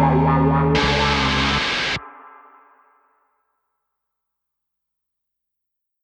la la la la